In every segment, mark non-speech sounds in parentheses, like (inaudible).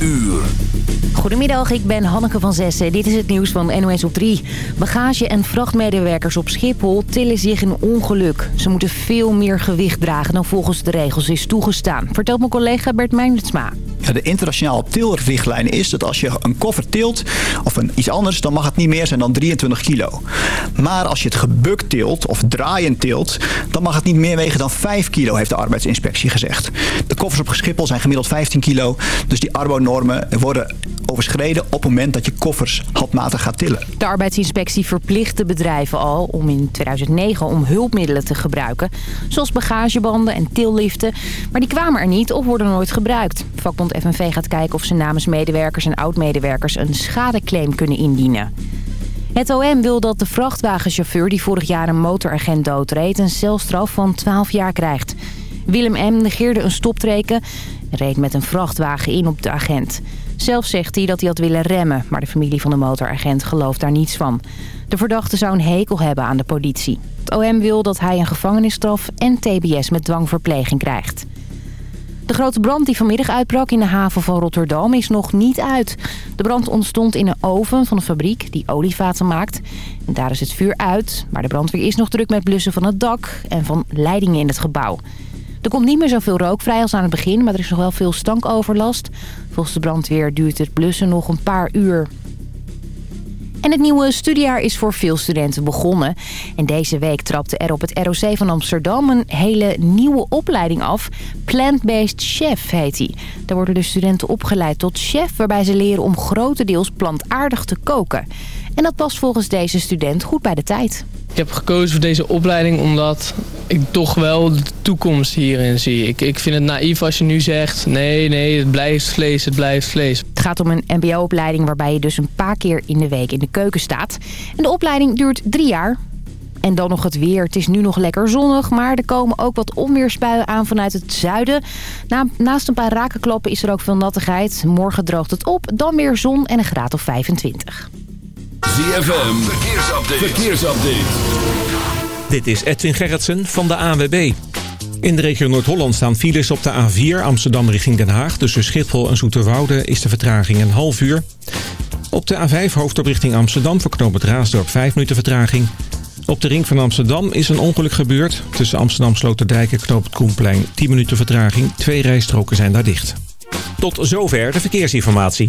uur. Goedemiddag, ik ben Hanneke van Zessen. Dit is het nieuws van NOS op 3. Bagage- en vrachtmedewerkers op Schiphol tillen zich in ongeluk. Ze moeten veel meer gewicht dragen dan volgens de regels is toegestaan. Vertelt mijn collega Bert Meindertsma. De internationale tilrichtlijn is dat als je een koffer tilt of een, iets anders, dan mag het niet meer zijn dan 23 kilo. Maar als je het gebukt tilt of draaiend tilt, dan mag het niet meer wegen dan 5 kilo, heeft de arbeidsinspectie gezegd. De koffers op Schiphol zijn gemiddeld 15 kilo, dus die arbo-normen worden overschreden op het moment dat je koffers handmatig gaat tillen. De arbeidsinspectie verplicht de bedrijven al om in 2009 om hulpmiddelen te gebruiken. Zoals bagagebanden en tilliften. Maar die kwamen er niet of worden nooit gebruikt. FNV gaat kijken of ze namens medewerkers en oud-medewerkers een schadeclaim kunnen indienen. Het OM wil dat de vrachtwagenchauffeur die vorig jaar een motoragent doodreed... een celstraf van 12 jaar krijgt. Willem M. negeerde een stoptreken en reed met een vrachtwagen in op de agent. Zelf zegt hij dat hij had willen remmen, maar de familie van de motoragent gelooft daar niets van. De verdachte zou een hekel hebben aan de politie. Het OM wil dat hij een gevangenisstraf en tbs met dwangverpleging krijgt. De grote brand die vanmiddag uitbrak in de haven van Rotterdam is nog niet uit. De brand ontstond in een oven van een fabriek die olievaten maakt. En daar is het vuur uit, maar de brandweer is nog druk met blussen van het dak en van leidingen in het gebouw. Er komt niet meer zoveel rook vrij als aan het begin, maar er is nog wel veel stankoverlast. Volgens de brandweer duurt het blussen nog een paar uur. En het nieuwe studiejaar is voor veel studenten begonnen. En deze week trapte er op het ROC van Amsterdam een hele nieuwe opleiding af. Plant-based chef heet die. Daar worden de studenten opgeleid tot chef... waarbij ze leren om grotendeels plantaardig te koken. En dat past volgens deze student goed bij de tijd. Ik heb gekozen voor deze opleiding omdat ik toch wel de toekomst hierin zie. Ik, ik vind het naïef als je nu zegt, nee, nee, het blijft vlees, het blijft vlees. Het gaat om een mbo-opleiding waarbij je dus een paar keer in de week in de keuken staat. En de opleiding duurt drie jaar. En dan nog het weer. Het is nu nog lekker zonnig, maar er komen ook wat onweersbuien aan vanuit het zuiden. Na, naast een paar rakenklappen is er ook veel nattigheid. Morgen droogt het op, dan weer zon en een graad of 25. ZFM, verkeersupdate. verkeersupdate. Dit is Edwin Gerritsen van de ANWB. In de regio Noord-Holland staan files op de A4 Amsterdam richting Den Haag. Tussen Schiphol en Zoeterwoude is de vertraging een half uur. Op de A5 hoofdop richting Amsterdam voor het Raasdorp 5 minuten vertraging. Op de ring van Amsterdam is een ongeluk gebeurd. Tussen Amsterdam Sloterdijk en knoop het Koenplein 10 minuten vertraging. Twee rijstroken zijn daar dicht. Tot zover de verkeersinformatie.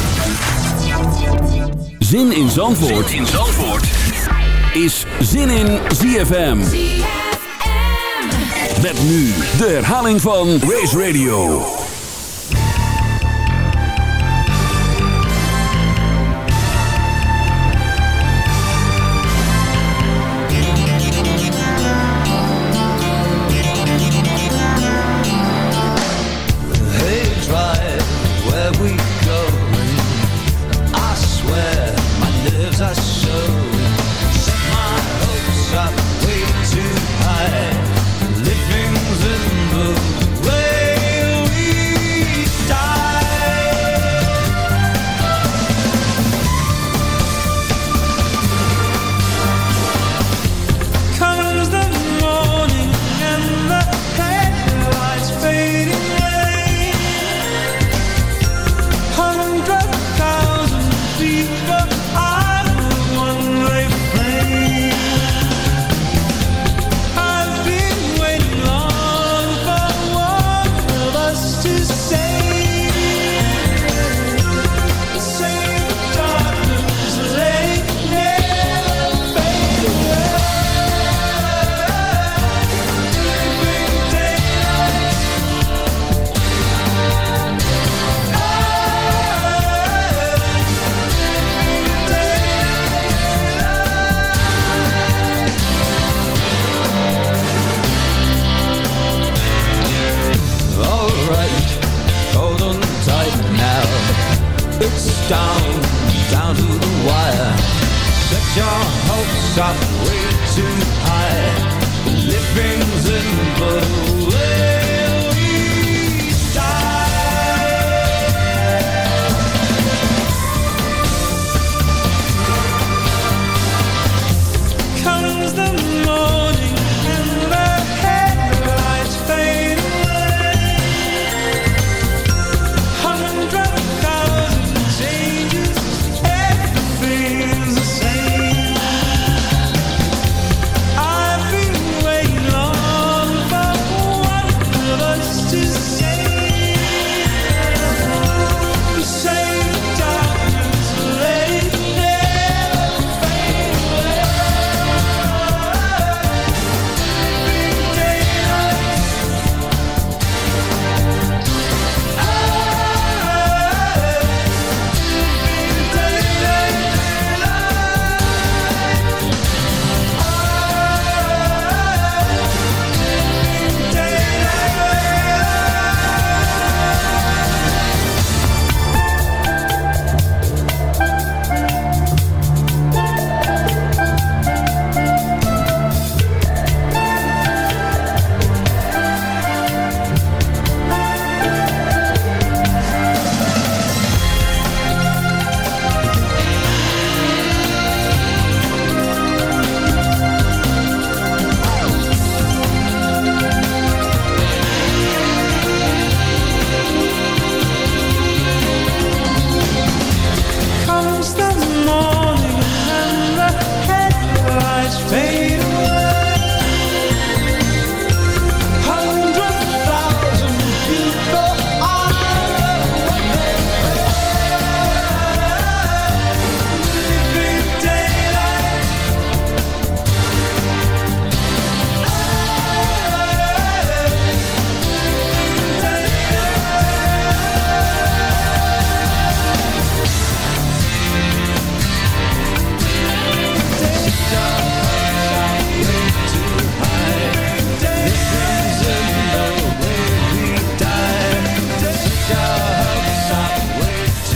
Zin in Zandvoort, zin in Zandvoort. is Zin in ZFM. Met nu de herhaling van Race Radio.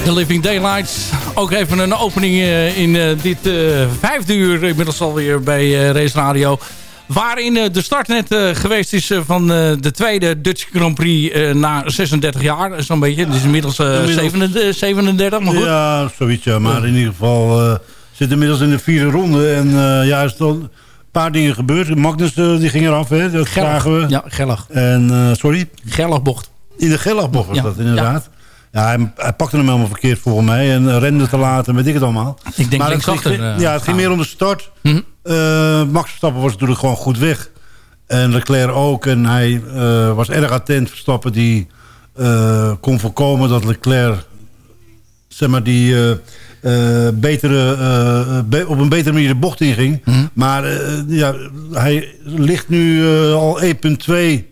The Living Daylights. Ook even een opening eh, in eh, dit eh, vijfde uur inmiddels alweer bij Race Radio. Waarin de start net geweest is van de tweede Dutch Grand Prix na 36 jaar. Zo'n beetje. Het is inmiddels, Inmiddels. 37, 37, maar goed. Ja, zoiets. Ja. Maar in ieder geval eh zit inmiddels in de vierde ronde. En ja, is toch een paar dingen gebeurd. Magnus die ging eraf, hè? Dat zagen we. Ja, gellig. En, sorry? Gellig bocht. In de Gellagbocht was Ja, dat inderdaad. Ja, hij, hij pakte hem helemaal verkeerd volgens mij. En rende te laat en weet ik het allemaal. Ik denk maar het ging, eh, ja, het ging meer om de start. Mhm. Eh, Max Verstappen was natuurlijk gewoon goed weg. En Leclerc ook. En hij eh, was erg attent. Verstappen die eh, kon voorkomen dat Leclerc zeg maar, die eh, eh, betere, eh, be- op een betere manier de bocht inging. Mhm. Maar eh, ja, hij ligt nu eh, al 1,2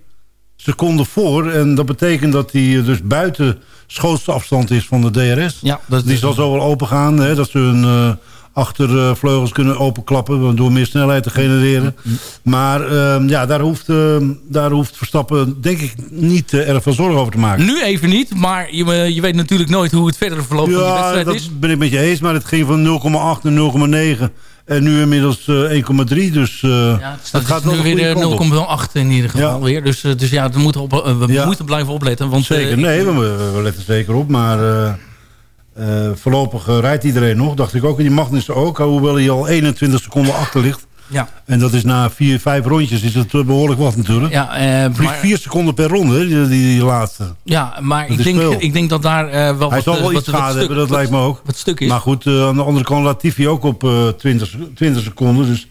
seconden voor. En dat betekent dat hij eh, dus buiten schootste afstand is van de DRS. Ja, dat Die is zal zo wel open gaan. Hè, dat ze hun eh, achtervleugels kunnen openklappen. Door meer snelheid te genereren. Maar ehm, ja, daar hoeft, ehm, daar hoeft Verstappen denk ik niet eh, erg veel zorgen over te maken. Nu even niet, maar je, je weet natuurlijk nooit hoe het verder verloop van die Ja, wedstrijd dat is. ben ik met je eens. Maar het ging van 0,8 naar 0,9. En nu inmiddels eh, 1,3. Dus eh Ja, dus dat het gaat goede weer kant op. 0,8 in ieder geval Ja. weer. Dus, eh, dus ja, we moeten, op, eh, we Ja. moeten blijven opletten. Want, eh, Zeker, nee, we, letten zeker op. Maar eh, eh, voorlopig eh, rijdt iedereen nog. Dacht ik ook. En die Magnussen ook. Hoewel hij al 21 seconden achter ligt. Ja, En dat is na vier, vijf rondjes is het eh, behoorlijk wat natuurlijk. ja, eh, maar, vier seconden per ronde, die, die, die laatste. ja, maar ik denk, veel. ik denk dat daar eh, wel Hij wat, zal eh, wel wat, iets schade hebben, dat wat- lijkt me ook. Wat stuk is. Maar goed, aan de andere kant Latifi ook op eh 20, 20 seconden. Dus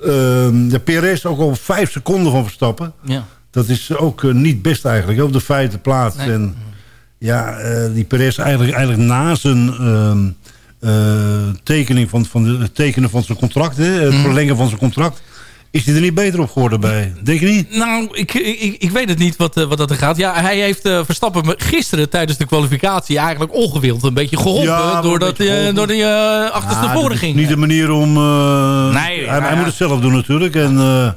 ehm, de PRS ook al vijf seconden van Verstappen. ja. Dat is ook niet best eigenlijk, op de vijfde plaats. Nee. En ja, die Perez eigenlijk, eigenlijk na zijn ehm, eh, tekening van, van de, het tekenen van zijn contract... Hè, het Mhm. verlengen van zijn contract... is hij er niet beter op geworden bij. Denk je niet? Nou, ik, ik, ik weet het niet wat, eh, wat dat er gaat. Ja, hij heeft eh, Verstappen me gisteren tijdens de kwalificatie eigenlijk ongewild een beetje geholpen. Ja, doordat hij door die uh, achterstevoren is ging. Niet de manier om... eh, Nee, hij, ja, hij ja. moet het zelf doen natuurlijk. En eh,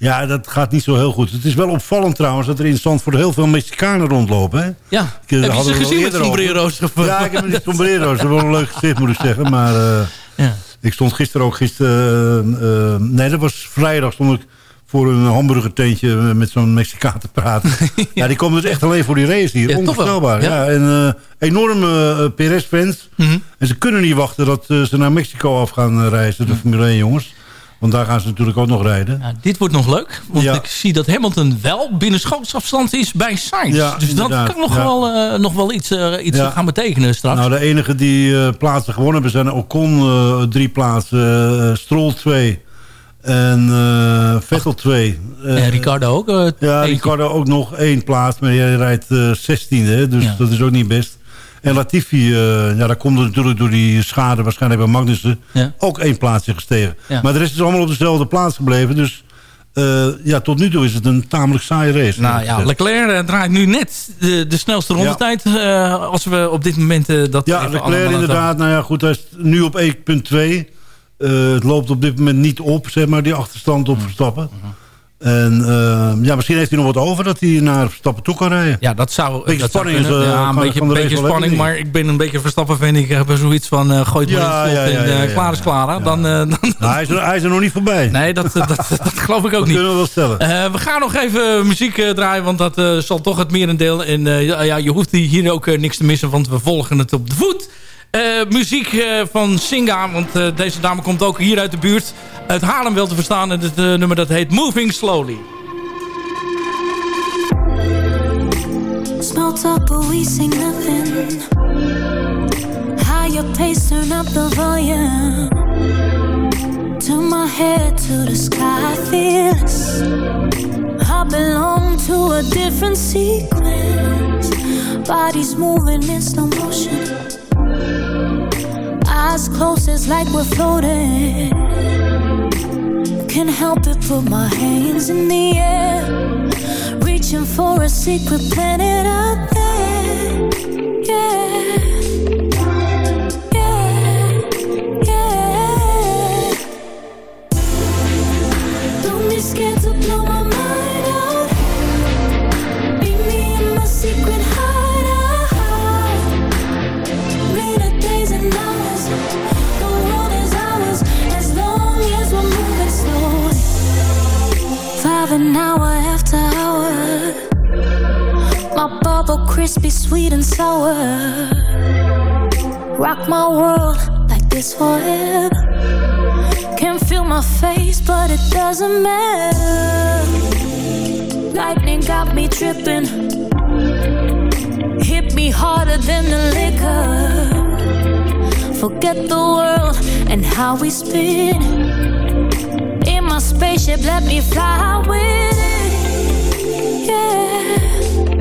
Ja, dat gaat niet zo heel goed. Het is wel opvallend trouwens dat er in Zandvoort heel veel Mexicanen rondlopen. Hè? Ja, Ik, eh, heb je ze gezien met sombrero's? Of, Ja, ik heb met sombrero's. Dat is wel een leuk gezicht, moet ik zeggen. Maar eh, Ja. ik stond gisteren ook... Gisteren, eh, nee, dat was vrijdag stond ik voor een hamburgertentje met zo'n Mexicaan te praten. (laughs) ja. die komen dus echt alleen voor die race hier. Ja. Onvoorstelbaar. Ja. Ja. en enorme PRS-fans. Mhm. En ze kunnen niet wachten dat ze naar Mexico af gaan reizen, de Formule 1 jongens. Want daar gaan ze natuurlijk ook nog rijden. Nou, dit wordt nog leuk, want Ja. ik zie dat Hamilton wel binnen schootsafstand is bij Sainz. Ja, dus dat kan nog Ja. wel, eh, nog wel iets, eh, iets gaan betekenen straks. Nou, de enige die eh, plaatsen gewonnen hebben zijn Ocon drie plaatsen, Stroll twee en Vettel twee. Eh, en Ricardo ook. Ja, eentje. Ricardo ook nog één plaats, maar hij rijdt 16e, dus dat is ook niet best. En Latifi, eh, ja, daar komt er natuurlijk door die schade waarschijnlijk bij Magnussen Ja. ook één plaatsje gestegen. Ja. Maar de rest is allemaal op dezelfde plaats gebleven, dus eh, ja, tot nu toe is het een tamelijk saaie race. Nou ja, Leclerc eh, draait nu net de, de snelste rondetijd. eh, als we op dit moment dat Ja, even Leclerc inderdaad. Nou ja, goed, hij is nu op 1.2. Eh, het loopt op dit moment niet op, zeg maar, die achterstand op Verstappen. En eh, ja, misschien heeft hij nog wat over dat hij naar Verstappen toe kan rijden. Ja, dat zou... Beetje dat zou spanning is, eh, ja, een kan- beetje, kan beetje spanning, maar ik ben een beetje Verstappen fan. Ik heb zoiets van, eh gooi het maar Ja, in het slot ja, ja, en ja, eh, ja. klaar is klaar. Dan, eh, dan, Nou, hij, is er, hij is er nog niet voorbij. nee, dat, dat, dat, dat geloof ik ook dat niet. kunnen we wel stellen. Eh, we gaan nog even muziek eh, draaien, want dat eh, zal toch het merendeel. En eh, ja, je hoeft hier ook eh, niks te missen, want we volgen het op de voet. Eh, muziek eh, van Singa, want eh, deze dame komt ook hier uit de buurt. Uit Haarlem wel te verstaan. En het eh, nummer dat heet Moving Slowly. Small talk, but we sing nothing. Higher pace, turn up the volume. Turn my head to the sky, feels. I belong to a different sequence. Bodies moving in slow motion. Eyes closed, it's like we're floating. Can't help it, put my hands in the air reaching for a secret planet out there. Yeah. Yeah. Yeah. Don't be scared to blow my mind out. Meet me in my secret Crispy, sweet and sour. Rock my world like this forever. Can't feel my face, but it doesn't matter. Lightning got me tripping. Hit me harder than the liquor. Forget the world and how we spin. In my spaceship, let me fly with it. Yeah.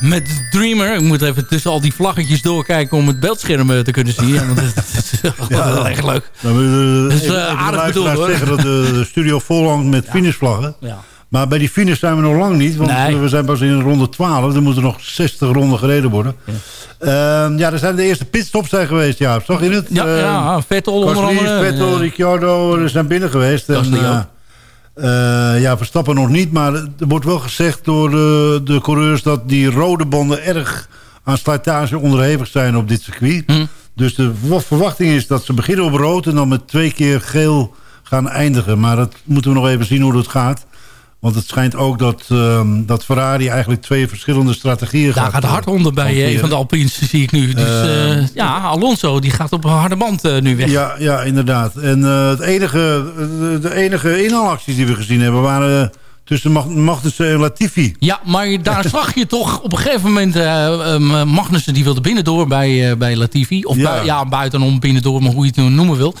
Met Dreamer. Ik moet even tussen al die vlaggetjes doorkijken om het beeldscherm eh, te kunnen zien. Ja, (laughs) want dat is wel echt leuk. Dan wil je Dat is, even- eh, aardig bedoeld, hoor. zeggen dat de, de studio vol hangt met finishvlaggen. Ja. Maar bij die finish zijn we nog lang niet. Want Nee. we zijn pas in ronde 12. Er moeten nog 60 ronden gereden worden. Ja, ja er zijn de eerste pitstops zijn geweest. Ja, zag je het? Ja, Eh, ja, Vettel onder andere. Vettel, Eh, Ricciardo er zijn binnen geweest. En, eh, eh, ja, Verstappen nog niet. Maar er wordt wel gezegd door de, de coureurs... dat die rode banden erg aan slijtage onderhevig zijn op dit circuit. Hm. Dus de verwachting is dat ze beginnen op rood... en dan met twee keer geel gaan eindigen. Maar dat moeten we nog even zien hoe dat gaat. Want het schijnt ook dat, ehm, dat Ferrari eigenlijk twee verschillende strategieën Daar gaat gaat hard onder bij eh, hanteren. een van de Alpines, zie ik nu. Dus eh, ja, Alonso die gaat op een harde band eh, nu weg. Ja, ja inderdaad. En eh, het enige, de, enige inhaalacties die we gezien hebben... waren eh, tussen Mag- Magnussen en Latifi. Ja, maar daar (laughs) zag je toch op een gegeven moment... eh, ehm, Magnussen die wilde binnendoor bij, eh, bij Latifi. Of Ja. bui- ja, buitenom binnendoor, maar hoe je het nu noemen wil.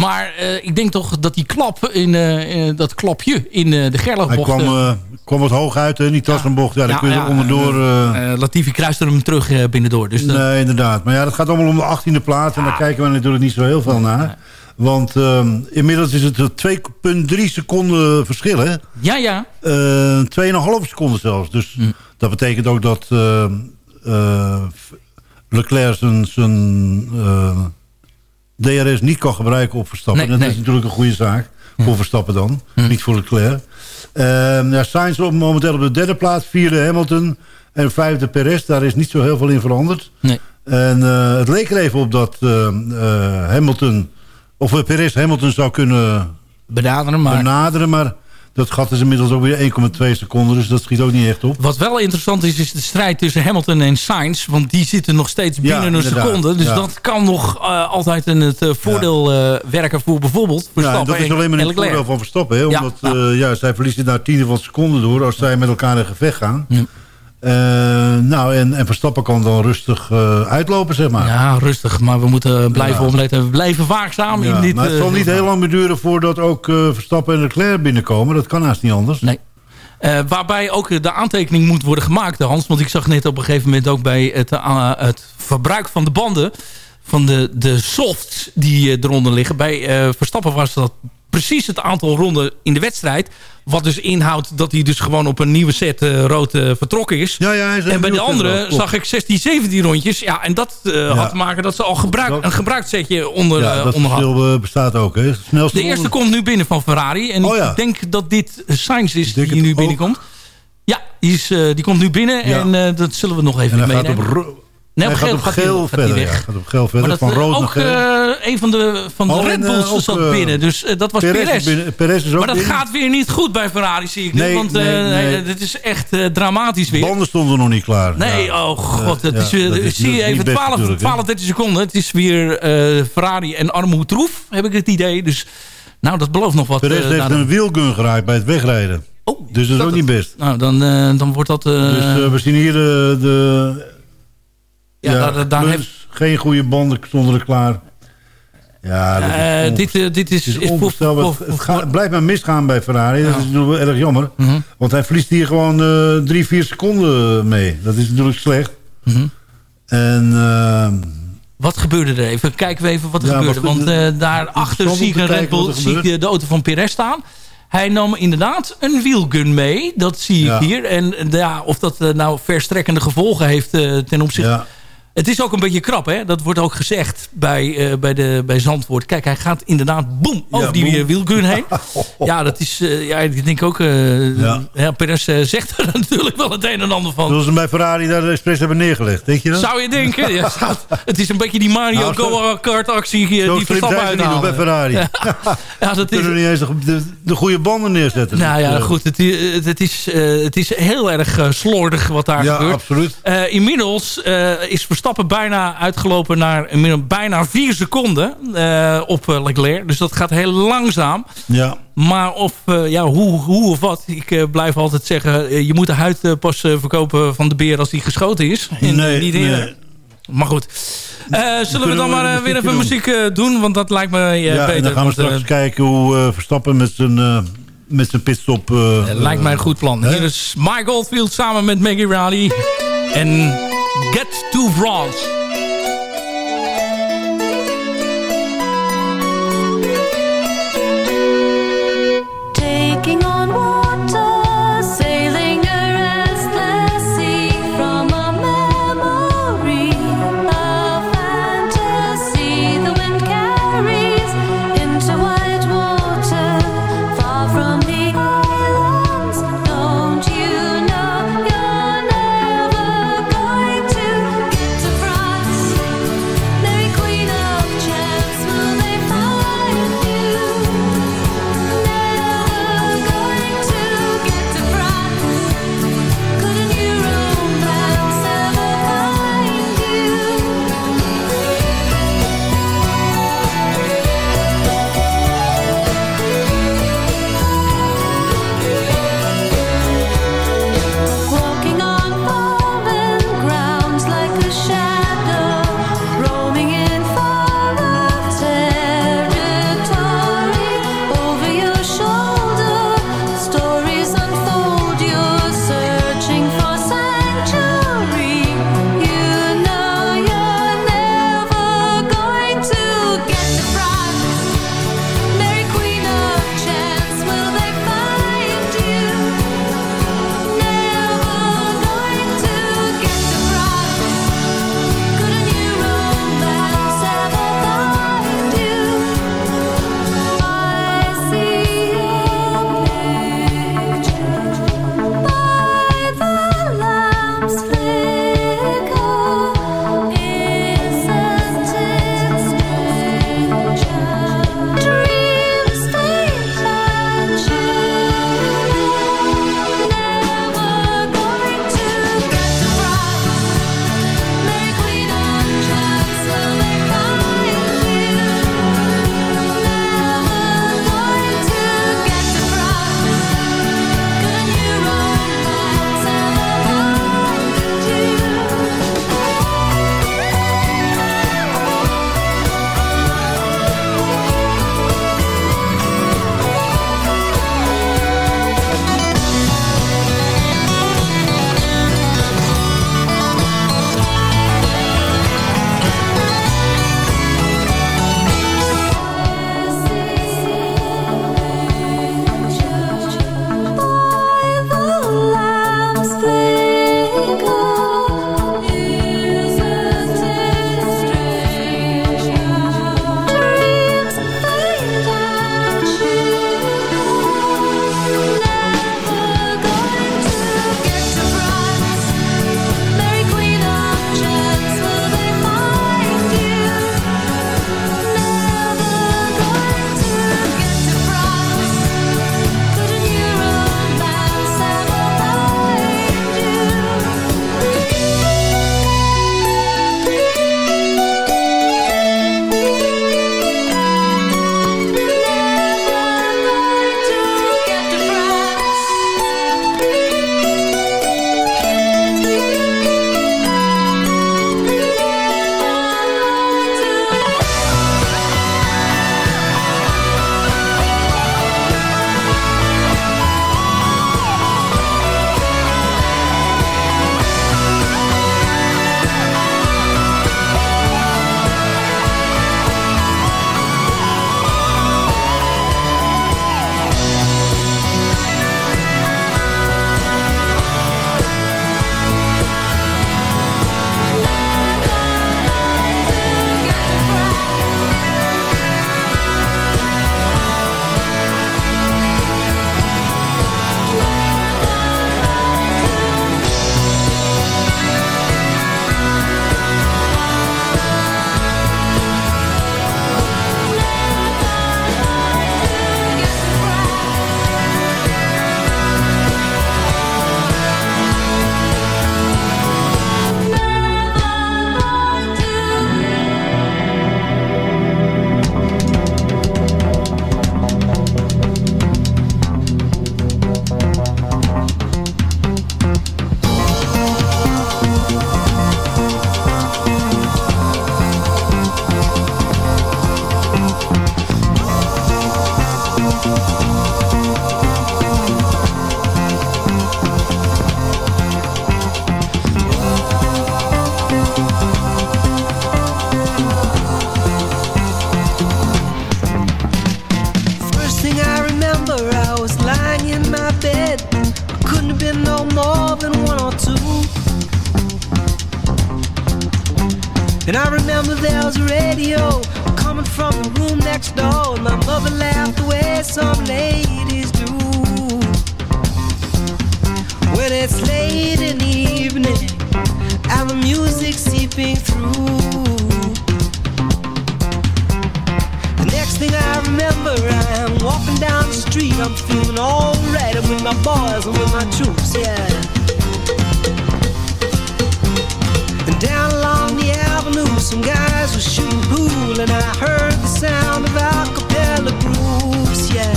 Maar eh, ik denk toch dat die klap, in, eh, dat klapje in eh, de Hij Gerloogbocht... kwam, kwam wat hoog uit, hè, die Tassenbocht. Ja, dan ja, kun je ja, er onderdoor... eh, eh, Latifi kruiste hem terug eh, binnendoor. Dus dat- nee, inderdaad. Maar ja, dat gaat allemaal om de 18e plaats. En daar kijken we natuurlijk niet zo heel veel naar. Want ehm, inmiddels is het een 2,3 seconden verschil, hè? ja, ja. Eh 2,5 seconden zelfs. Dus Hm. dat betekent ook dat eh, eh, Leclerc zijn, zijn eh, DRS niet kan gebruiken op Verstappen. Nee, dat nee. is natuurlijk een goede zaak. Voor Verstappen dan. Hm. Niet voor Leclerc. Eh, ja, Sainz op, momenteel op de derde plaats. Vierde Hamilton. En vijfde Perez. Daar is niet zo heel veel in veranderd. Nee. En eh, het leek er even op dat eh, eh, Hamilton... Of Perez Hamilton zou kunnen Benaderen, maar... benaderen. Maar dat gat is inmiddels ook weer 1,2 seconden. Dus dat schiet ook niet echt op. Wat wel interessant is, is de strijd tussen Hamilton en Sainz. Want die zitten nog steeds Ja, binnen een inderdaad. seconde. Dus Ja. dat kan nog eh, altijd in het eh, voordeel eh, werken voor bijvoorbeeld Ja, Verstappen en dat is en- alleen maar in het voordeel van Verstappen. Hè? Ja, Omdat ja. ja. ja, zij verliezen daar tiende van seconden door... als zij met elkaar in gevecht gaan. Eh, nou, en, en Verstappen kan dan rustig eh, uitlopen, zeg maar. Ja, rustig. Maar we moeten blijven Ja. opletten. We blijven waakzaam Ja, in dit... maar het eh, zal niet heel lang meer duren voordat ook Verstappen en Leclerc binnenkomen. Dat kan haast niet anders. Nee. Waarbij ook de aantekening moet worden gemaakt, Hans. Want ik zag net op een gegeven moment ook bij het, het verbruik van de banden... van de, de softs die eronder liggen. Bij Verstappen was dat precies het aantal ronden in de wedstrijd. Wat dus inhoudt dat hij dus gewoon op een nieuwe set eh, rood eh, vertrokken is. Ja, ja, hij is En bij de andere zag ik 16, 17 rondjes. Ja, en dat eh, had te maken dat ze al gebruik, een gebruikt setje onder, Ja, dat onder hadden. bestaat ook. Hè. Snelste De eerste komt nu binnen van Ferrari. En Oh ja. ik denk dat dit Sainz is die nu ook. binnenkomt. Ja, die, is, die komt nu binnen. En dat zullen we nog even gaat op, meenemen. Nee, op gaat geel op gaat hij- geel gaat verder. weg. Ja, gaat op geel verder. Maar dat, van eh, rood naar geel. eh, een van de, van de Oh, Red eh, Bulls zat binnen. Dus dat was Perez Perez. is binnen- Perez is ook maar dat binnen. gaat weer niet goed bij Ferrari, zie ik nu. Nee, Want nee, dit is echt dramatisch weer. Banden stonden nog niet klaar. Nee, Ja. oh god. Het Ja, is, weer- dat is- zie je even best 12, natuurlijk, hè. 12, 13 seconden. Het is weer Ferrari en armoe troef, heb ik het idee. Dus nou, dat belooft nog wat. Perez heeft de- een wielgun geraakt bij het wegrijden. Oh, Dus dat is ook niet best. Nou, dan, dan wordt dat... Dus we zien hier de... ja, daar, daar Plus heb, Geen goede banden stonden er klaar. Ja, dat is eh, dit, eh, dit is... het is onvoorstelbaar. voor- Het, voor- het gaat- het blijft maar misgaan bij Ferrari. Dat is natuurlijk wel erg jammer. Mhm. Want hij verliest hier gewoon eh, drie, vier seconden mee. Dat is natuurlijk slecht. Mhm. En eh, Wat gebeurde er even? Kijken we even wat er Ja, gebeurde. Want eh daarachter zie ik een Red Bull, zie ik de auto van Perez staan. Hij nam inderdaad een wielgun mee. Dat zie ik Ja. hier. En ja, of dat nou verstrekkende gevolgen heeft ten opzichte... ja, Het is ook een beetje krap, hè? Dat wordt ook gezegd bij, eh, bij, de, bij Zandvoort. Kijk, hij gaat inderdaad boem over die eh, wielgun heen. (laughs) Ja, dat is... eh, ja, ik denk ook... eh Ja. ja. Perez zegt er (laughs) natuurlijk wel het een en ander van. zoals ze bij Ferrari daar expres hebben neergelegd. Denk je dat? Zou je denken? (laughs) Ja, het is een beetje die Mario Nou, Go-Kart actie die Verstappen hoor, bij uithalen. Ferrari. Ja, dat is... kunnen niet eens de, de, de goede banden neerzetten. Nou ja, goed. Het, het, het is, het is heel erg slordig wat daar Ja, gebeurt. absoluut. Eh, inmiddels is Verstappen bijna uitgelopen naar bijna vier seconden eh, op eh, Leclerc. Dus dat gaat heel langzaam. Ja, Maar of, eh, ja, hoe, hoe of wat. Ik blijf altijd zeggen, je moet de huid pas verkopen van de beer als die geschoten is. En nee, niet nee. Maar goed. Zullen we dan maar weer even muziek doen? Want dat lijkt me ja beter. dan gaan we straks kijken hoe Verstappen met zijn, met zijn pitstop... Lijkt mij een goed plan. hè? Hier is Mike Oldfield samen met Maggie Rowley. En Get to France. There was a radio coming from the room next door. My mother laughed the way some ladies do. When it's late in the evening and the music seeping through. The next thing I remember, I'm walking down the street. I'm feeling alright. I'm with my boys and with my troops, yeah. Some guys were shooting pool, and I heard the sound of a cappella groups, yeah.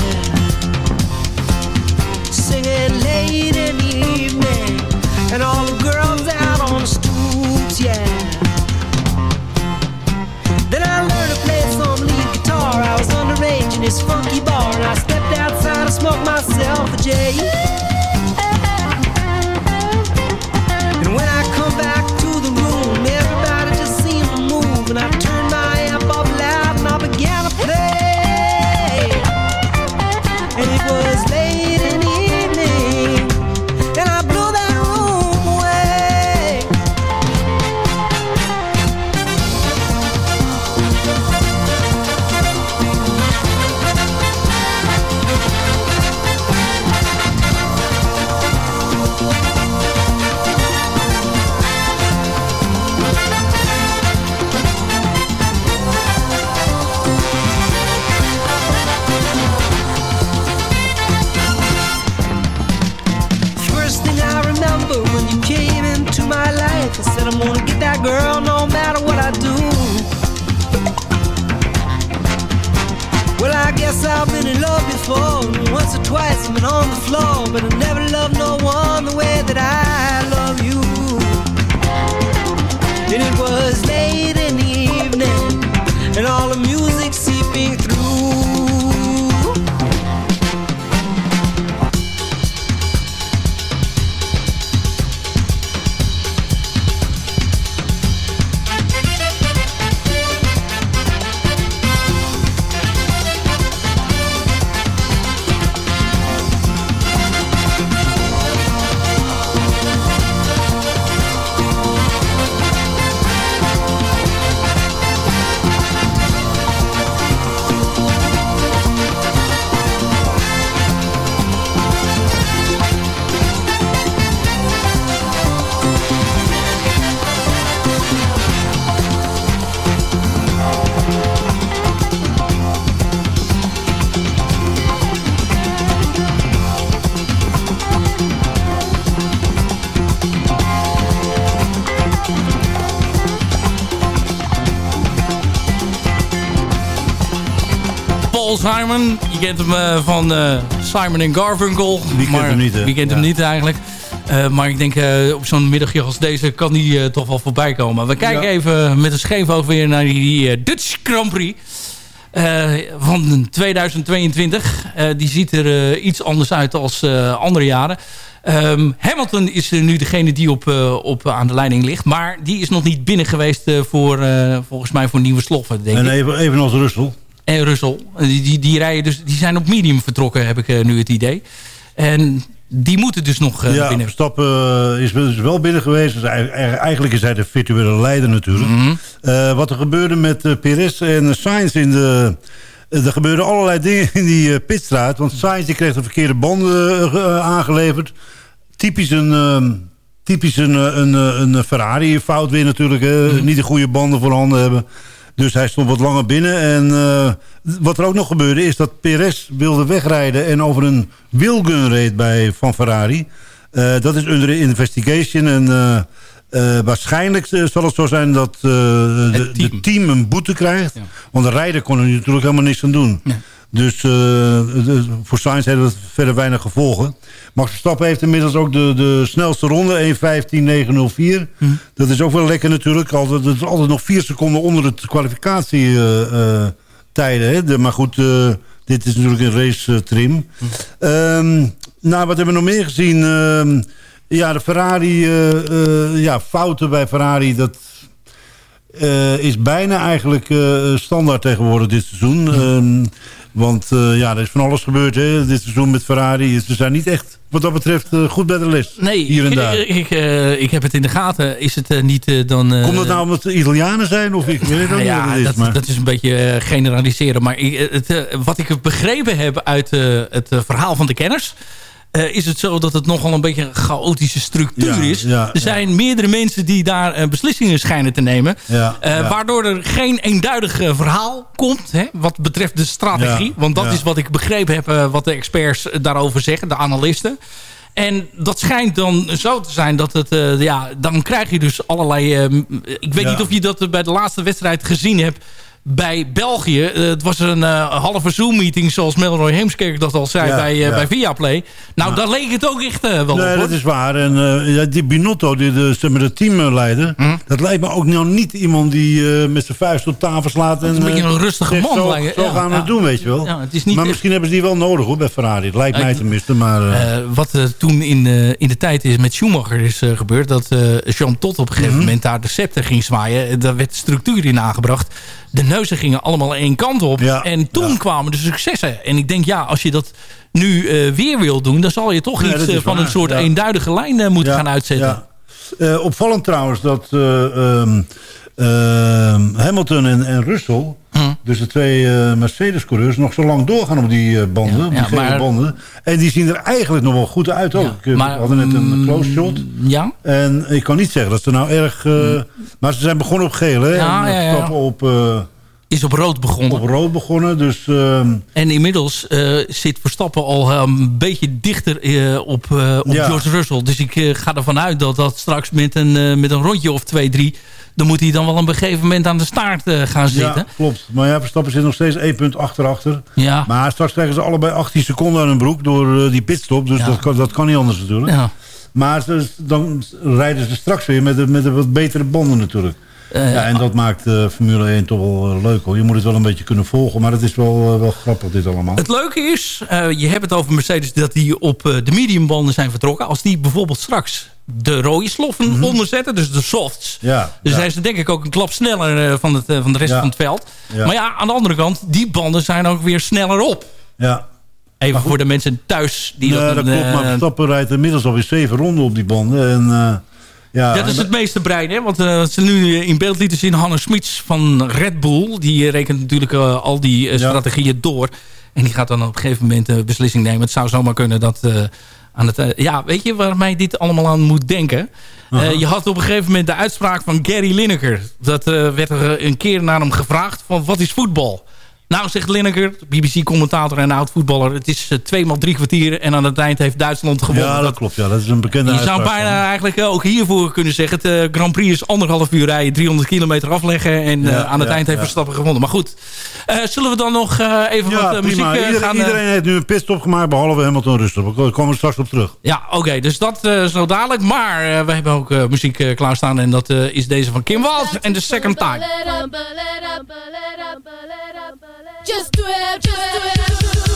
Singing late in the evening, and all the girls out on the stoops, yeah. Then I learned to play some lead guitar. I was underage in this funky bar, and I stepped outside and smoked myself a J. said I'm gonna get that girl no matter what I do. Well, I guess I've been in love before, once or twice I've been on the floor, but I never loved no one the way that I love you. And it was late in the evening, and all the music Simon. Je kent hem eh, van eh, Simon en Garfunkel. Wie kent hem niet, hè? Wie kent Ja. hem niet eigenlijk. Eh, maar ik denk op zo'n middagje als deze kan die toch wel voorbij komen. We kijken Ja. even met een scheef oog weer naar die Dutch Grand Prix. van 2022. Eh, die ziet er iets anders uit als andere jaren. Ehm, Hamilton is nu degene die op, op, aan de leiding ligt. Maar die is nog niet binnen geweest voor, volgens mij voor nieuwe sloffen. Denk En ik. even, evenals Russell. En Russell. Die, die, die, rijden dus, die zijn op medium vertrokken, heb ik eh, nu het idee. En die moeten dus nog eh, ja, binnen. Verstappen eh, is, is wel binnen geweest. Dus ei- ei- eigenlijk is hij de virtuele leider natuurlijk. Mhm. Eh, wat er gebeurde met eh, Perez en Sainz in de... eh, Er gebeurden allerlei dingen in die eh, pitstraat. Want Sainz die kreeg de verkeerde banden eh, ge- eh, aangeleverd. Typisch een... ehm, Typisch een, eh, een, eh, een Ferrari fout weer natuurlijk. Mhm. Niet de goede banden voorhanden hebben. Dus hij stond wat langer binnen. En eh, wat er ook nog gebeurde is dat Perez wilde wegrijden... en over een wheelgun reed bij, van Ferrari. Eh, dat is under investigation. En eh, waarschijnlijk zal het zo zijn dat eh, de, team. de team een boete krijgt. Ja. Want de rijder kon er natuurlijk helemaal niks aan doen. Ja. Dus eh, voor Sainz heeft het verder weinig gevolgen. Max Verstappen heeft inmiddels ook de, de snelste ronde, 1.15.904. Hm. Dat is ook wel lekker natuurlijk. Altijd, het is altijd nog vier seconden onder het kwalificatietijden. hè. De- maar goed, eh, dit is natuurlijk een race eh, trim. Ehm, nou, wat hebben we nog meer gezien? Ehm, ja, de Ferrari, eh, eh, ja, fouten bij Ferrari, dat eh, is bijna eigenlijk eh, standaard tegenwoordig dit seizoen. Ehm, want eh, ja, er is van alles gebeurd hè, dit seizoen met Ferrari. Ze zijn niet echt wat dat betreft eh, goed bij de les. Nee, hier en ik, daar. ik, eh, ik heb het in de gaten. Is het niet dan... Komt dat nou omdat het Italianen zijn? Of ik weet het Nou ja, het is. dat, maar... dat is een beetje generaliseren. Maar ik, het, wat ik begrepen heb uit het verhaal van de kenners... eh, is het zo dat het nogal een beetje een chaotische structuur Ja, is. ja, er zijn meerdere mensen die daar eh, beslissingen schijnen te nemen. Eh. Waardoor er geen eenduidig verhaal komt. Hè, wat betreft de strategie. Want dat is wat ik begrepen heb. wat de experts daarover zeggen. De analisten. En dat schijnt dan zo te zijn dat het... ja, dan krijg je dus allerlei... ik weet Ja. niet of je dat bij de laatste wedstrijd gezien hebt bij België. Eh, het was een eh, halve Zoom-meeting, zoals Melroy Heemskerk dat al zei Ja, bij, eh, ja. bij Viaplay. Nou, daar leek het ook echt wel op. Nee, hoor. dat is waar. En die Binotto, die de, de teamleider... Hm? dat lijkt me ook nou niet iemand die met zijn vuist op tafel slaat. En, is een beetje een rustige man, Zo, zo gaan we het doen, weet je wel. Ja, het is niet maar misschien hebben ze die wel nodig hoor, bij Ferrari. Het lijkt mij tenminste. Maar, wat toen in, in de tijd is met Schumacher is gebeurd... dat Jean Todt op een gegeven Mhm. moment daar de scepter ging zwaaien. Daar werd structuur in aangebracht. De neuzen gingen allemaal één kant op. Ja, en toen ja. kwamen de successen. En ik denk, ja, als je dat nu eh, weer wil doen... dan zal je toch Nee, iets eh, van waar, een soort eenduidige lijn eh, moeten gaan uitzetten. ja. Opvallend trouwens dat eh, ehm, ehm, Hamilton en, en Russell... Hm. dus de twee Mercedes-coureurs... nog zo lang doorgaan op die banden. Ja, die ja, maar- banden. En die zien er eigenlijk nog wel goed uit ook. Ja, maar, we hadden net een mm, close shot. Ja, En ik kan niet zeggen dat ze nou erg... eh, Maar ze zijn begonnen op geel, hè? Ja, en stappen op, is op rood begonnen. op rood begonnen. Dus ehm, En inmiddels eh, zit Verstappen al eh, een beetje dichter eh, op, op Ja. George Russell. Dus ik ga ervan uit dat dat straks met een, met een rondje of twee, drie... dan moet hij dan wel op een gegeven moment aan de staart gaan zitten. ja, klopt. Maar ja, Verstappen zit nog steeds één punt achter achter. Ja. Maar straks krijgen ze allebei 18 seconden aan hun broek... door die pitstop. Dus Ja. dat, kan, dat kan niet anders natuurlijk. Ja. Maar ze, dan rijden ze straks weer met de, met de wat betere banden natuurlijk. Eh, ja, en dat maakt eh, Formule 1 toch wel eh, leuk hoor. Je moet het wel een beetje kunnen volgen. Maar het is wel, wel grappig dit allemaal. Het leuke is, je hebt het over Mercedes... dat die op de mediumbanden zijn vertrokken. Als die bijvoorbeeld straks de rode sloffen onderzetten, dus de softs... Ja, Dus Mhm. ja. zijn ze denk ik ook een klap sneller van, het, van de rest Ja. van het veld. Ja. Maar ja, aan de andere kant, die banden zijn ook weer sneller op. ja. Even voor de mensen thuis die Nee, dat... dat klopt, maar Verstappen rijdt inmiddels alweer zeven ronden op die banden. En, ja, Dat is het meeste brein, hè? Want eh, wat ze nu in beeld lieten zien, Hannes Smits van Red Bull... die rekent natuurlijk eh, al die eh, strategieën door. En die gaat dan op een gegeven moment een beslissing nemen. Het zou zomaar kunnen dat... eh, aan het, eh, ja, weet je waar mij dit allemaal aan moet denken? Eh, je had op een gegeven moment de uitspraak van Gary Lineker. Dat eh, werd er een keer naar hem gevraagd van wat is voetbal? Nou, zegt Lineker, BBC-commentator en oud-voetballer... het is eh, twee maal drie kwartieren en aan het eind heeft Duitsland gewonnen. Ja, dat klopt. Ja, dat is een bekende Je zou van bijna eigenlijk eh, ook hiervoor kunnen zeggen... het eh, Grand Prix is anderhalf uur rijden, 300 kilometer afleggen... en eh, Ja, aan het ja, eind heeft ja. Verstappen gewonnen. Maar goed, eh, zullen we dan nog eh, even Ja, wat muziek Ieder- gaan... iedereen heeft nu een pitstop gemaakt, behalve Hamilton Rustig. Daar komen we straks op terug. Ja, oké, dus dat eh, zo dadelijk. Maar eh, we hebben ook eh, muziek eh, klaarstaan en dat eh, is deze van Kim Wald en The Second Time. Just do it, just do it.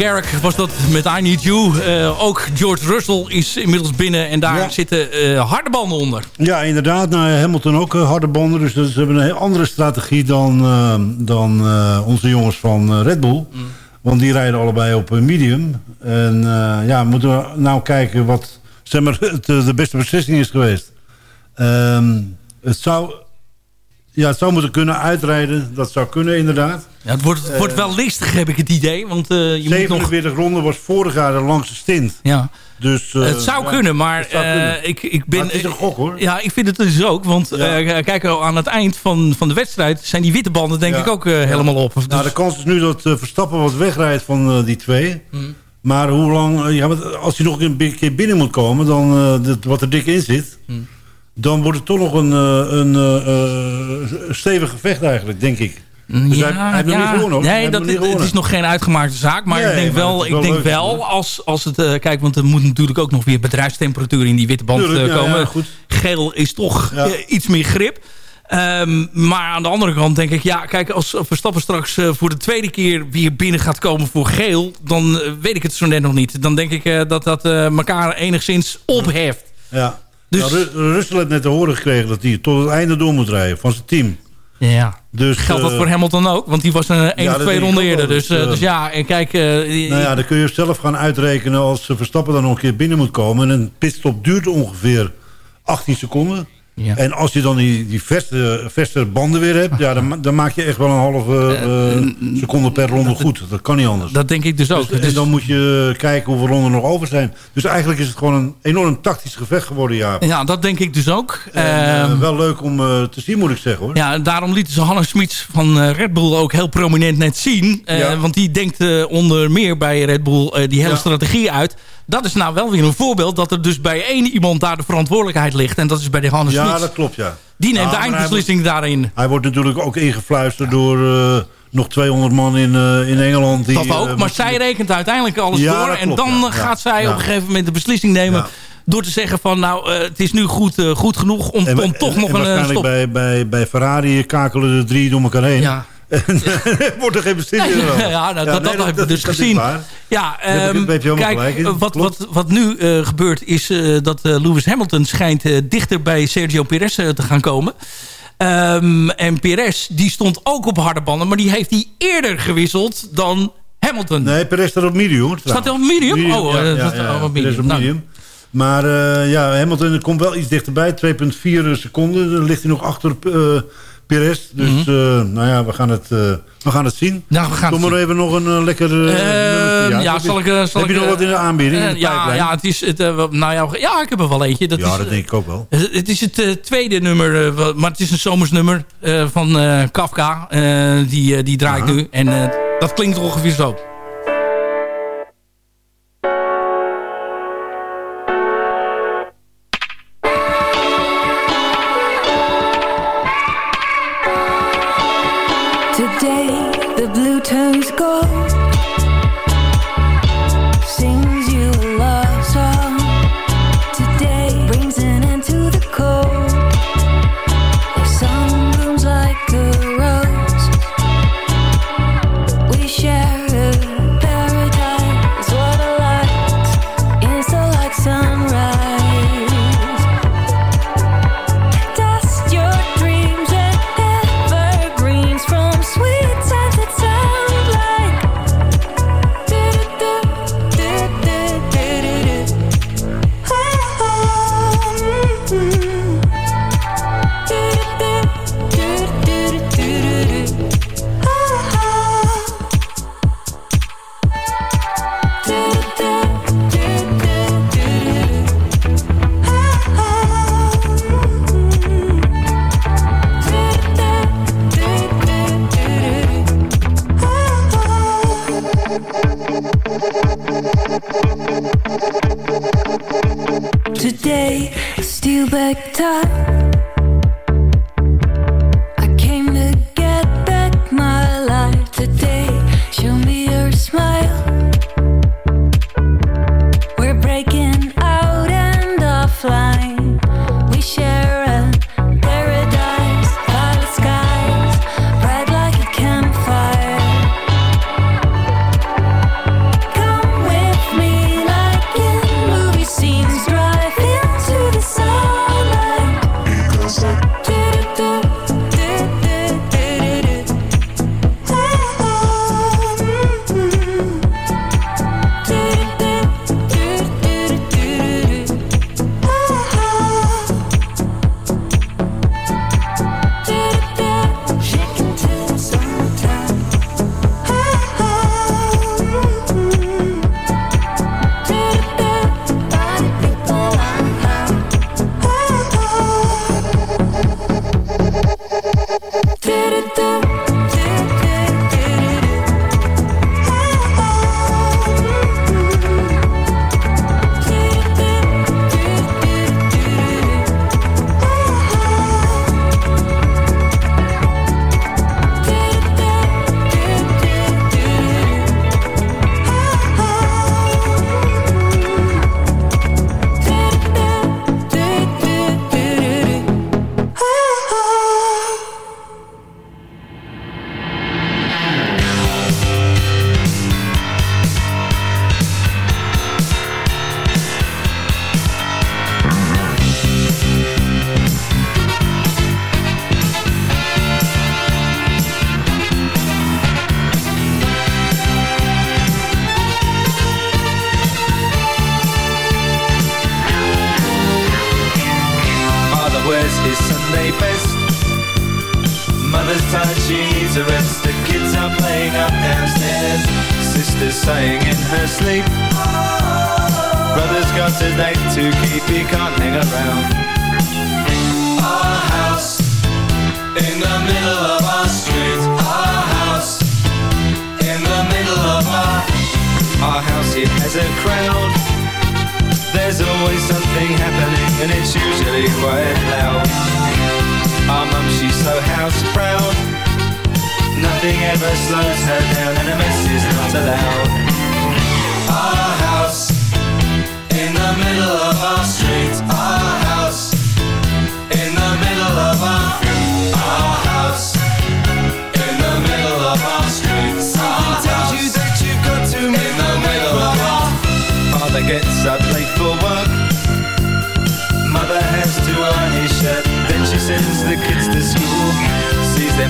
Garrick was dat met I Need You. Eh, ook George Russell is inmiddels binnen en daar Ja. zitten eh, harde banden onder. Ja, inderdaad. Nou, Hamilton ook eh, harde banden. Dus ze hebben een heel andere strategie dan, dan onze jongens van Red Bull. Want die rijden allebei op medium. En ja, moeten we nou kijken wat zeg maar, (laughs) het, de beste beslissing is geweest. Ehm, het, zou, ja, het zou moeten kunnen uitrijden. Dat zou kunnen inderdaad. Ja, het wordt, het wordt wel listig, heb ik het idee. Want eh, je moet nog... 47 ronden was vorig jaar de langste stint. Ja. Dus, eh, het zou ja, kunnen, maar zou eh, kunnen. ik, ik ben... Maar het is een gok, hoor. Ja, ik vind het dus ook. Want Ja. kijk, aan het eind van, van de wedstrijd zijn die witte banden denk Ja. ik ook helemaal op. Dus, Nou, de kans is nu dat Verstappen wat wegrijdt van die twee. Hmm. Maar hoe lang... ja, als hij nog een keer binnen moet komen... dan dit- wat er dik in zit... Hmm. dan wordt het toch nog een, een eh, stevig gevecht eigenlijk, denk ik. Dus hij, hij heeft nog niet gewonnen, hoor. Hij Nee, dat, niet het is nog geen uitgemaakte zaak. Maar Nee, ik denk maar wel, ik wel denk leuk, wel als, als het... eh, kijk, want er moet natuurlijk ook nog weer bedrijfstemperatuur in die witte band Tuurlijk, eh, ja, komen. ja, goed. Geel is toch Ja. eh, iets meer grip. Ehm, maar aan de andere kant denk ik... Ja, kijk, als Verstappen straks voor de tweede keer weer binnen gaat komen voor geel... dan weet ik het zo net nog niet. Dan denk ik dat dat elkaar enigszins opheft. Ja. Dus- Nou, Ru- Russell heeft net te horen gekregen... dat hij tot het einde door moet rijden van zijn team. Ja. Dus, Geldt dat eh, voor Hamilton ook? Want die was een één ja, of dat twee denk ik ronden ook eerder. Dus, Dus, eh, eh, dus ja, en kijk... eh, die- Nou ja, dan kun je zelf gaan uitrekenen als eh, Verstappen dan nog een keer binnen moet komen. En een pitstop duurt ongeveer 18 seconden. Ja. En als je dan die, die verste, verste banden weer hebt, ja, dan, dan maak je echt wel een halve eh, seconde per ronde goed. Dat kan niet anders. Dat denk ik dus ook. Dus- en dan moet je kijken hoeveel ronden nog over zijn. Dus eigenlijk is het gewoon een enorm tactisch gevecht geworden, ja. Ja, dat denk ik dus ook. En, eh, Ehm, wel leuk om eh, te zien, moet ik zeggen hoor. ja, daarom lieten ze Hannes Smits van eh, Red Bull ook heel prominent net zien. Eh, Ja. Want die denkt eh, onder meer bij Red Bull eh, die hele Ja. strategie uit. Dat is nou wel weer een voorbeeld dat er dus bij één iemand daar de verantwoordelijkheid ligt. En dat is bij de Hannes Ja, Smits. dat klopt, ja. Die neemt Ja, de hij eindbeslissing daarin. Hij wordt natuurlijk ook ingefluisterd door eh, nog 200 man in, eh, in Engeland. Die, Dat ook. eh, maar zij rekent uiteindelijk alles Ja, door. En dan gaat zij op een gegeven moment de beslissing nemen. Door te zeggen van nou, het is nu goed, goed genoeg om, En, om toch en- nog en een waarschijnlijk stop. bij, bij, bij Ferrari kakelen de drie door elkaar heen. Ja. (laughs) Wordt er geen beslissing Nee, genomen. ja, nou, dat, nee, dat, hebben we dus dat gezien. Ja, heb ik- helemaal kijk, gelijk in. wat, wat, wat nu eh, gebeurt is eh, dat eh, Lewis Hamilton schijnt dichter bij Sergio Perez te gaan komen. Ehm, en Perez die stond ook op harde banden, maar die heeft hij eerder gewisseld dan Hamilton. Nee, Perez staat op medium. Staat hij op medium? Oh, ja, ja, dat- ja, op Perez medium. op Nou. medium. Maar ja, Hamilton komt wel iets dichterbij. 2,4 seconden. Dan ligt hij nog achter Perez. Dus Mhm. eh, nou ja, we gaan het, eh, we gaan het zien. Nou, we gaan Doe maar even nog een eh, lekker... ja, Heb je- zal ik... zal heb je nog wat in de aanbieding? in de ja, ja, het is het, nou ja, ja, ik heb er wel eentje. Dat ja, is, dat denk ik ook wel. Het is het tweede nummer, maar het is een zomersnummer van Kafka. Die, die draai ik nu. En dat klinkt ongeveer zo.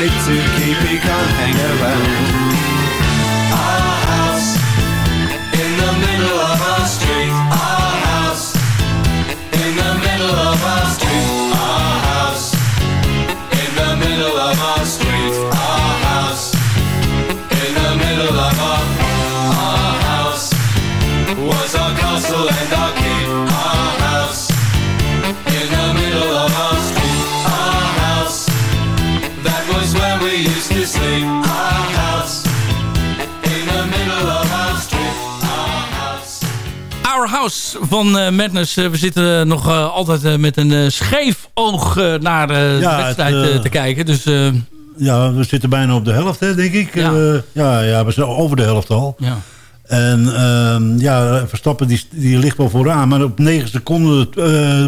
night to keep, he can't hang around. I van uh, Madness. Eh, we zitten eh, nog altijd met een scheef oog naar de wedstrijd te kijken. Dus, ja, we zitten bijna op de helft, hè, denk ik. Ja. ja, ja, we zijn over de helft al. Ja. En ehm, ja, Verstappen die, die ligt wel vooraan. Maar op 9 seconden,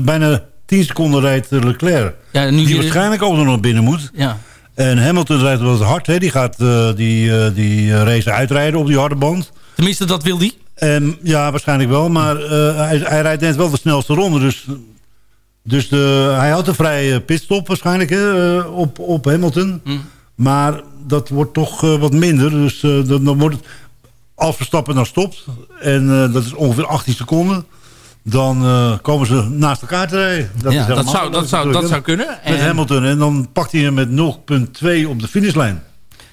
bijna 10 seconden rijdt Leclerc. Ja, nu die waarschijnlijk ook nog binnen moet. Ja. En Hamilton rijdt wel wat hard. Hè. Die gaat eh, die, eh, die eh, race uitrijden op die harde band. Tenminste, dat wil die. En, ja, waarschijnlijk wel. Maar hij, hij rijdt net wel de snelste ronde. Dus, dus de, hij had een vrije pitstop waarschijnlijk hè, op, op Hamilton. Hm. Maar dat wordt toch wat minder. Dus eh, dan, dan wordt het, als Verstappen dan stopt... en dat is ongeveer 18 seconden... dan eh, komen ze naast elkaar te rijden. Dat, Ja, dat zou- dat zou- dat zou kunnen. Met Hamilton. En dan pakt hij hem met 0,2 op de finishlijn.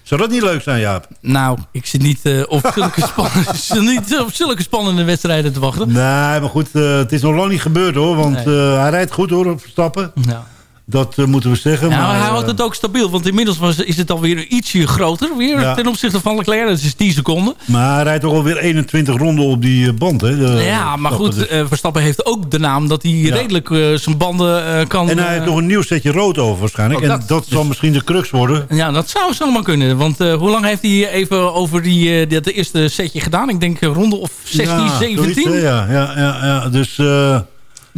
Zou dat niet leuk zijn, Jaap? Nou, ik zit niet, eh, op, zulke (laughs) spannende, niet op zulke spannende wedstrijden te wachten. Nee, maar goed, eh, het is nog lang niet gebeurd hoor. Want Nee. hij rijdt goed hoor, op Verstappen. Ja. Dat eh, moeten we zeggen. Maar, hij eh, houdt het ook stabiel, want inmiddels was, is het alweer ietsje groter weer Ja. ten opzichte van Leclerc. Dat is 10 seconden. Maar hij rijdt toch alweer 21 ronden op die eh, band. Hè, de- ja, maar goed, Dus- eh, Verstappen heeft ook de naam dat hij Ja. redelijk eh, zijn banden eh, kan... en hij heeft eh, nog een nieuw setje rood over waarschijnlijk. Oh, en dat- dat zal misschien de crux worden. Ja, dat zou zomaar kunnen. Want eh, hoe lang heeft hij even over die, eh, dat eerste setje gedaan? Ik denk ronde of 16, Ja, 17. zoiets, hè, ja, ja, ja, ja. Dus, eh,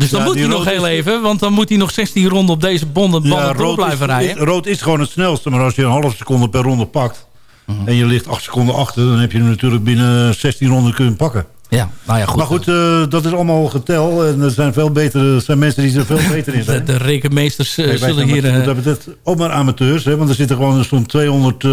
Dus dan Ja, moet hij nog heel is- even. Want dan moet hij nog 16 ronden op deze bonden, banden ja, door blijven is, rijden. is- rood is gewoon het snelste. Maar als je een halve seconde per ronde pakt... Mhm. en je ligt 8 seconden achter... dan heb je hem natuurlijk binnen 16 ronden kunnen pakken. Ja, nou ja, goed. Maar goed, eh, dat is allemaal getel. En er zijn, veel betere, er zijn mensen die er veel (laughs) beter in De, zijn. de rekenmeesters eh, zullen hier... wat dat betreft ook maar amateurs. Hè, want er zitten gewoon zo'n 200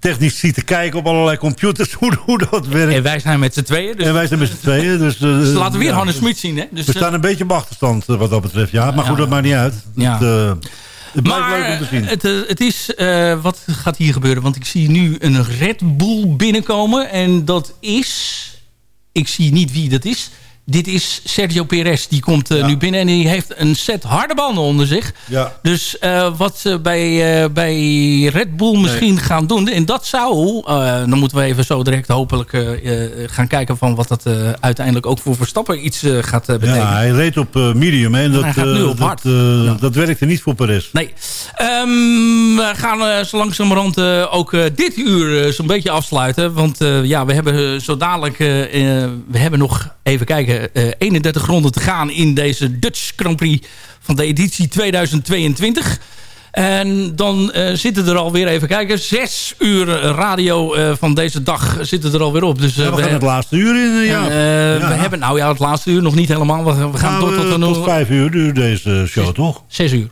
eh technici te kijken op allerlei computers (laughs) hoe, hoe dat werkt. en wij zijn met z'n tweeën. Dus, en wij zijn met z'n tweeën. Dus, eh, dus laten we weer ja, Hannes Smit zien. Hè? Dus, We eh, staan een beetje op achterstand eh, wat dat betreft. Ja, maar goed, dat maakt niet uit. Ja. Het, eh, maar leuk om te zien. het, eh, het is... eh, wat gaat hier gebeuren? Want ik zie nu een Red Bull binnenkomen. En dat is... Ik zie niet wie dat is. Dit is Sergio Perez. Die komt eh, nu binnen en die heeft een set harde banden onder zich. Ja. Dus eh, wat ze bij, eh, bij Red Bull misschien gaan doen... en dat zou... dan moeten we even zo direct hopelijk gaan kijken... van wat dat uiteindelijk ook voor Verstappen iets gaat betekenen. Ja, hij reed op medium. Hè, en dat, op dat, dat werkte niet voor Perez. Nee. Ehm, we gaan zo langzamerhand ook dit uur zo'n beetje afsluiten. Want ja, we hebben zo dadelijk... we hebben nog, even kijken, eh, 31 ronden te gaan... in deze Dutch Grand Prix van de editie 2022. En dan eh, zitten er alweer, even kijken... zes uur radio eh, van deze dag zitten er alweer op. Dus, eh, Ja, we gaan het laatste uur in. eh, ja. eh, Ja. We hebben, nou ja, het laatste uur nog niet helemaal. We, we gaan Nou, door tot, eh, tot vijf uur duurt deze show, toch? Zes uur.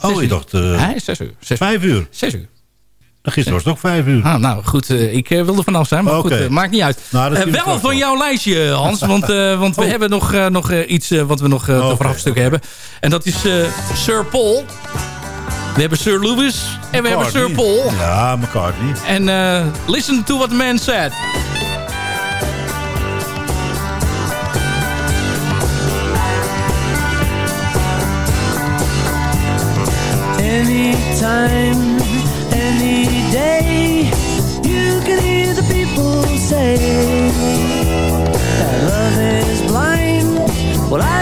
Oh, Zes ik uur. dacht... eh, Hè? Zes uur. Zes uur. vijf uur. Zes uur. Gisteren was het ook vijf uur. Ah, nou goed, eh, ik eh, wil er vanaf zijn, maar Oké. goed, eh, maakt niet uit. Nou, Eh, wel van jouw lijstje, Hans, want, eh, (laughs) want we Oh. hebben nog, eh, nog iets eh, wat we nog uh, te Oké, vraagstuk hebben. En dat is eh, Sir Paul. We hebben Sir Lewis en we hebben Sir. Paul. Ja, McCartney. En eh, listen to what the man said. Anytime, any day, you can hear the people say that love is blind. Well, I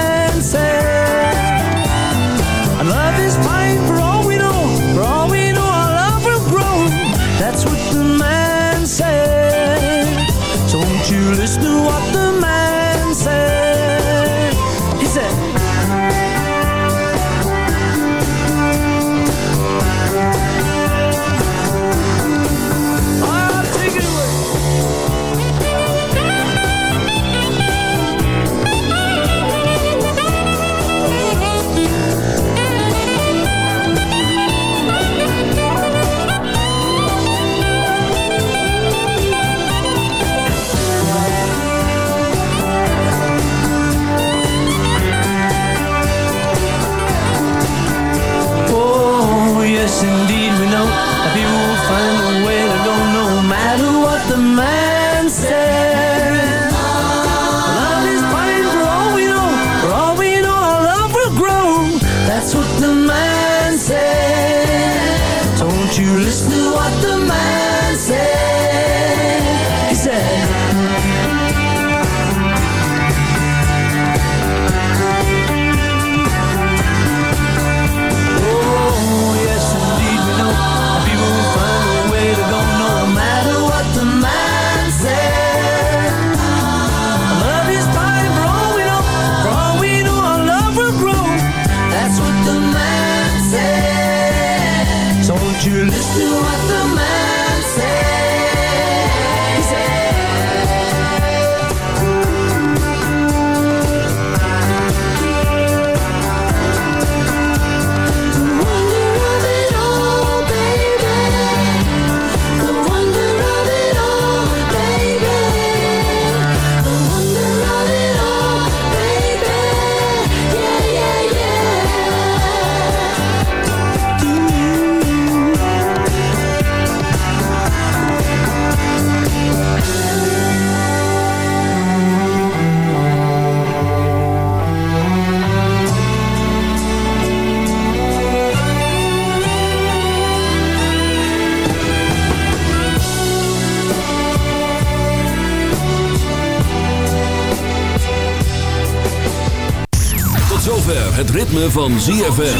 ritme van ZFM.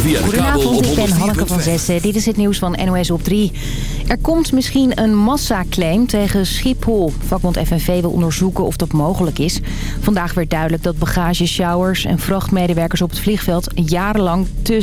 Via de kabel op Goedenavond, ik ben Hanneke van 104.5. Zessen. Dit is het nieuws van NOS op 3. Er komt misschien een massaclaim tegen Schiphol. Vakbond FNV wil onderzoeken of dat mogelijk is. Vandaag werd duidelijk dat bagagesjouwers en vrachtmedewerkers op het vliegveld jarenlang te